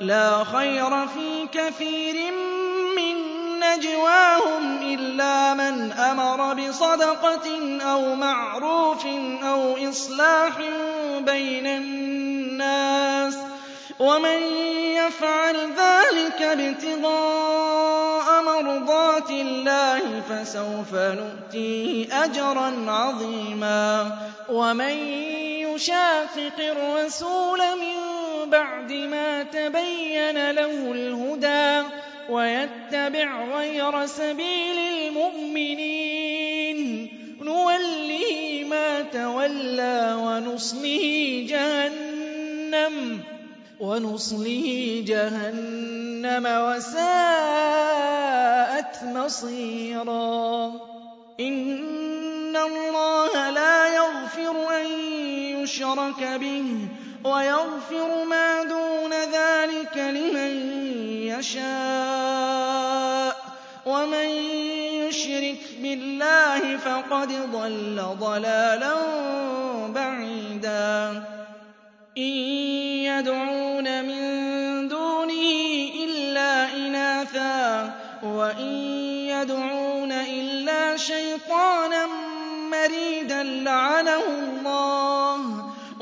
لا خير في كثير من نجواهم إلا من أمر بصدقة أو معروف أو إصلاح بين الناس ومن يفعل ذلك ابتغاء مرضات الله فسوف نؤتيه أجرا عظيما ومن يشاقق الرسول من بعد ما تبين له الهدى ويتبع غير سبيل المؤمنين. نولي ما تولى ونصليه جهنم ونصليه جهنم وساءت مصيرا. إن الله لا يغفر أن يُشْرَكَ بِهِ وَيَغْفِرُ مَا دُونَ ذَلِكَ لِمَن يَشَاءُ وَمَن يُشْرِكْ بِاللَّهِ فَقَدْ ضَلَّ ضَلَالًا بَعِيدًا. إِن يَدْعُونَ مِن دُونِهِ إِلَّا إِنَاثًا وَإِن يَدْعُونَ إِلَّا شَيْطَانًا مَّرِيدًا لَّعَنَهُ اللَّهُ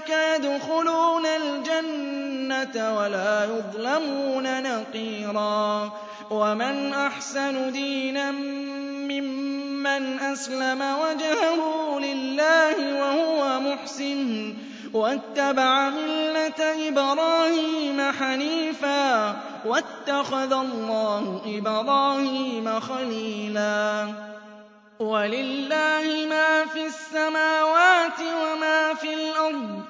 يَكَادُ يَدْخُلُونَ الْجَنَّةَ وَلَا يُظْلَمُونَ نَقِيرًا وَمَنْ أَحْسَنُ دِينًا مِّمَّنْ أَسْلَمَ وَجْهَهُ لِلَّهِ وَهُوَ مُحْسِنٌ وَاتَّبَعَ مِلَّةَ إِبْرَاهِيمَ حَنِيفًا وَاتَّخَذَ اللَّهُ إِبْرَاهِيمَ خَلِيلًا وَلِلَّهِ مَا فِي السَّمَاوَاتِ وَمَا فِي الْأَرْضِ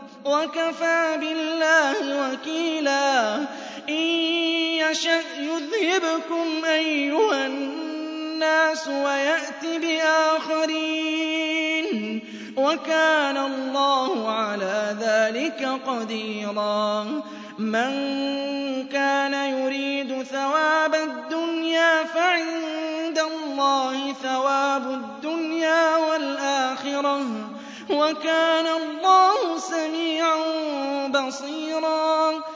وَكَفَىٰ بِاللَّهِ وَكِيلًا إِن يَشَأْ يُذْهِبْكُمْ أَيُّهَا النَّاسُ وَيَأْتِ بِآخَرِينَ وَكَانَ اللَّهُ عَلَىٰ ذَٰلِكَ قَدِيرًا مَن كَانَ يُرِيدُ ثَوَابَ الدُّنْيَا فَعِندَ اللَّهِ ثَوَابُ الدُّنْيَا وَالْآخِرَةِ وَكَانَ اللَّهُ سَمِيعًا بَصِيرًا.